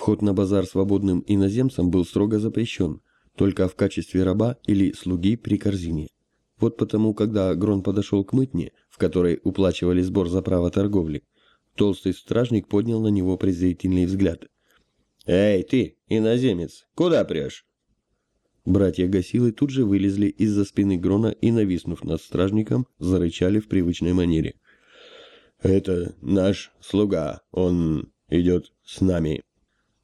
Вход на базар свободным иноземцам был строго запрещен, только в качестве раба или слуги при корзине. Вот потому, когда Грон подошел к мытне, в которой уплачивали сбор за право торговли, толстый стражник поднял на него презрительный взгляд. «Эй, ты, иноземец, куда прешь?» Братья Гасилы тут же вылезли из-за спины Грона и, нависнув над стражником, зарычали в привычной манере. «Это наш слуга, он идет с нами».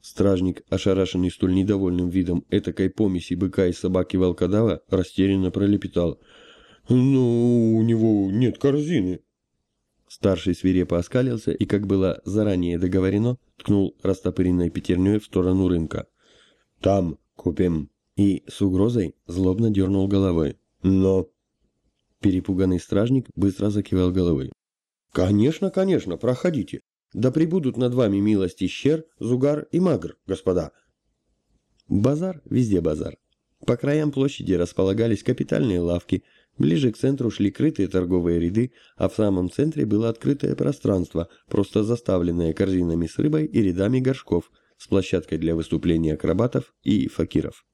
Стражник, ошарашенный столь недовольным видом этакой помеси быка и собаки волкодава, растерянно пролепетал. «Ну, у него нет корзины». Старший свирепо оскалился и, как было заранее договорено, ткнул растопыренной пятерней в сторону рынка. «Там купим». И с угрозой злобно дернул головой. «Но...» Перепуганный стражник быстро закивал головой. «Конечно, конечно, проходите. Да прибудут над вами милости щер, зугар и магр, господа. Базар, везде базар. По краям площади располагались капитальные лавки, ближе к центру шли крытые торговые ряды, а в самом центре было открытое пространство, просто заставленное корзинами с рыбой и рядами горшков, с площадкой для выступления акробатов и факиров.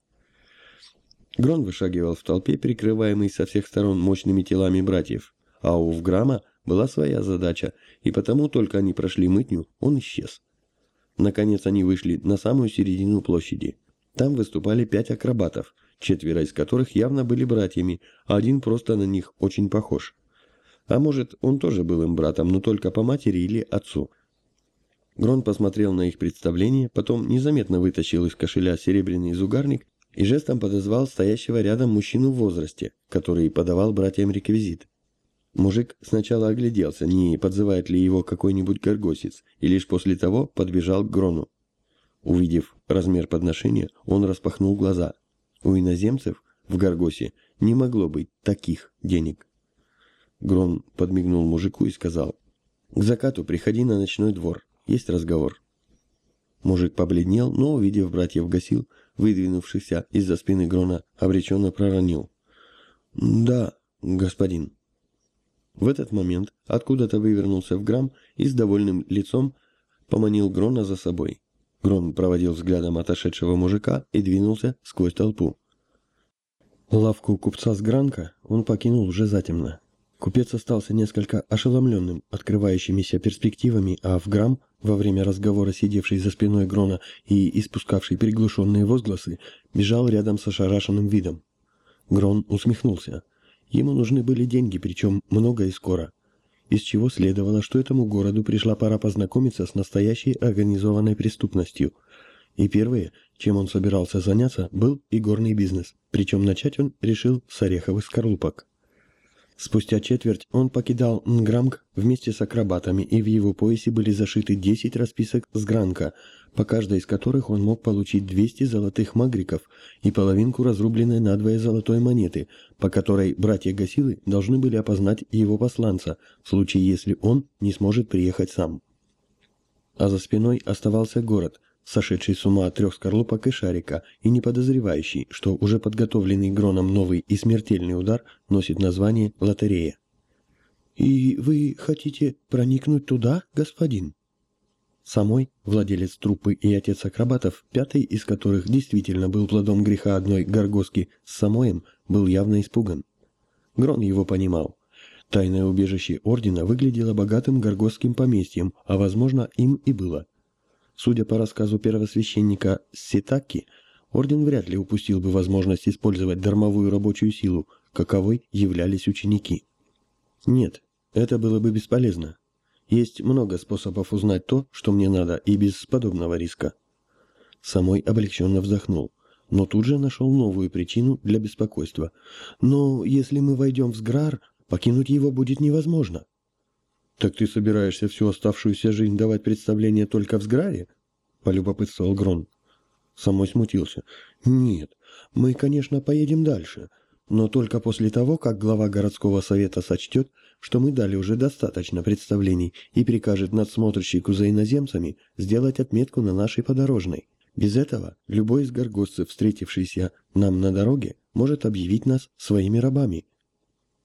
Грон вышагивал в толпе, прикрываемый со всех сторон мощными телами братьев, а у Вграма была своя задача, и потому только они прошли мытню, он исчез. Наконец они вышли на самую середину площади. Там выступали пять акробатов, четверо из которых явно были братьями, а один просто на них очень похож. А может, он тоже был им братом, но только по матери или отцу. Грон посмотрел на их представление, потом незаметно вытащил из кошеля серебряный зугарник и жестом подозвал стоящего рядом мужчину в возрасте, который подавал братьям реквизит. Мужик сначала огляделся, не подзывает ли его какой-нибудь горгосец, и лишь после того подбежал к Грону. Увидев размер подношения, он распахнул глаза. У иноземцев в Гаргосе не могло быть таких денег. Грон подмигнул мужику и сказал, «К закату приходи на ночной двор, есть разговор». Мужик побледнел, но, увидев братьев Гасил, выдвинувшихся из-за спины Грона, обреченно проронил. «Да, господин». В этот момент откуда-то вывернулся в грамм и с довольным лицом поманил Грона за собой. Грон проводил взглядом отошедшего мужика и двинулся сквозь толпу. Лавку купца с Гранка он покинул уже затемно. Купец остался несколько ошеломленным открывающимися перспективами, а в грамм, во время разговора сидевший за спиной Грона и испускавший приглушенные возгласы, бежал рядом с ошарашенным видом. Грон усмехнулся. Ему нужны были деньги, причем много и скоро. Из чего следовало, что этому городу пришла пора познакомиться с настоящей организованной преступностью. И первое, чем он собирался заняться, был игорный бизнес. Причем начать он решил с ореховых скорлупок. Спустя четверть он покидал Нграмг вместе с акробатами, и в его поясе были зашиты 10 расписок с Гранка, по каждой из которых он мог получить 200 золотых магриков и половинку разрубленной надвое золотой монеты, по которой братья Гасилы должны были опознать его посланца, в случае если он не сможет приехать сам. А за спиной оставался город – сошедший с ума от трех скорлупок и шарика, и не подозревающий, что уже подготовленный Гроном новый и смертельный удар носит название «Лотерея». «И вы хотите проникнуть туда, господин?» Самой, владелец труппы и отец акробатов, пятый из которых действительно был плодом греха одной горгоски с Самоем, был явно испуган. Грон его понимал. Тайное убежище Ордена выглядело богатым горгосским поместьем, а возможно им и было. Судя по рассказу первосвященника Ситаки, орден вряд ли упустил бы возможность использовать дармовую рабочую силу, каковой являлись ученики. Нет, это было бы бесполезно. Есть много способов узнать то, что мне надо, и без подобного риска. Самой облегченно вздохнул, но тут же нашел новую причину для беспокойства. Но если мы войдем в Сграр, покинуть его будет невозможно. «Так ты собираешься всю оставшуюся жизнь давать представление только в Сграре?» — полюбопытствовал Грон. Самой смутился. «Нет, мы, конечно, поедем дальше, но только после того, как глава городского совета сочтет, что мы дали уже достаточно представлений и прикажет надсмотрщику за иноземцами сделать отметку на нашей подорожной. Без этого любой из горгостцев, встретившийся нам на дороге, может объявить нас своими рабами».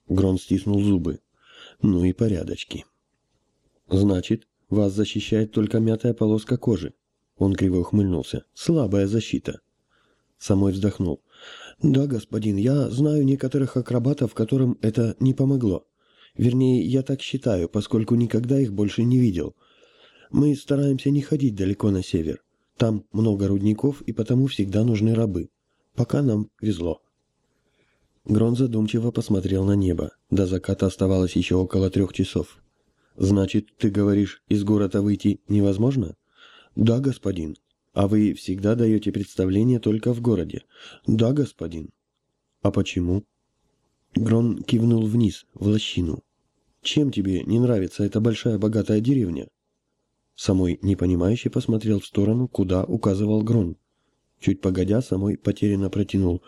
Грон стиснул зубы. «Ну и порядочки». Значит, вас защищает только мятая полоска кожи. Он криво ухмыльнулся. «Слабая защита». Самой вздохнул. «Да, господин, я знаю некоторых акробатов, которым это не помогло. Вернее, я так считаю, поскольку никогда их больше не видел. Мы стараемся не ходить далеко на север. Там много рудников, и потому всегда нужны рабы. Пока нам везло». Грон задумчиво посмотрел на небо. До заката оставалось еще около трех часов. «Значит, ты говоришь, из города выйти невозможно?» «Да, господин. А вы всегда даете представление только в городе?» «Да, господин». «А почему?» Грон кивнул вниз, в лощину. «Чем тебе не нравится эта большая богатая деревня?» Самой непонимающе посмотрел в сторону, куда указывал Грон. Чуть погодя, Самой потерянно протянул.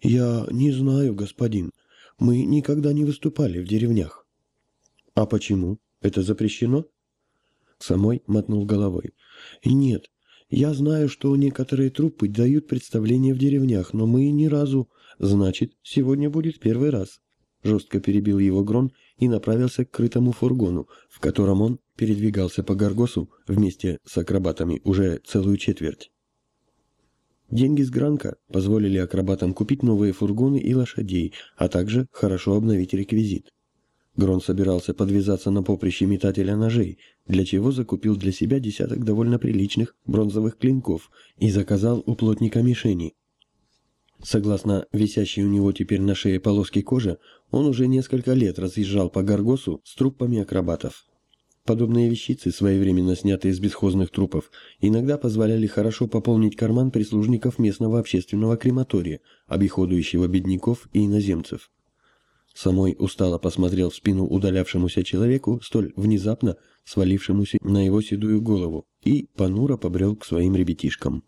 «Я не знаю, господин. Мы никогда не выступали в деревнях». «А почему? Это запрещено?» Самой мотнул головой. «Нет, я знаю, что некоторые трупы дают представления в деревнях, но мы ни разу...» «Значит, сегодня будет первый раз», — жестко перебил его Грон и направился к крытому фургону, в котором он передвигался по Гаргосу вместе с акробатами уже целую четверть. Деньги с Гранка позволили акробатам купить новые фургоны и лошадей, а также хорошо обновить реквизит. Грон собирался подвязаться на поприще метателя ножей, для чего закупил для себя десяток довольно приличных бронзовых клинков и заказал у плотника мишени. Согласно висящей у него теперь на шее полоски кожи, он уже несколько лет разъезжал по Гаргосу с трупами акробатов. Подобные вещицы, своевременно снятые из бесхозных трупов, иногда позволяли хорошо пополнить карман прислужников местного общественного крематория, обиходующего бедняков и иноземцев. Самой устало посмотрел в спину удалявшемуся человеку, столь внезапно свалившемуся на его седую голову, и понуро побрел к своим ребятишкам.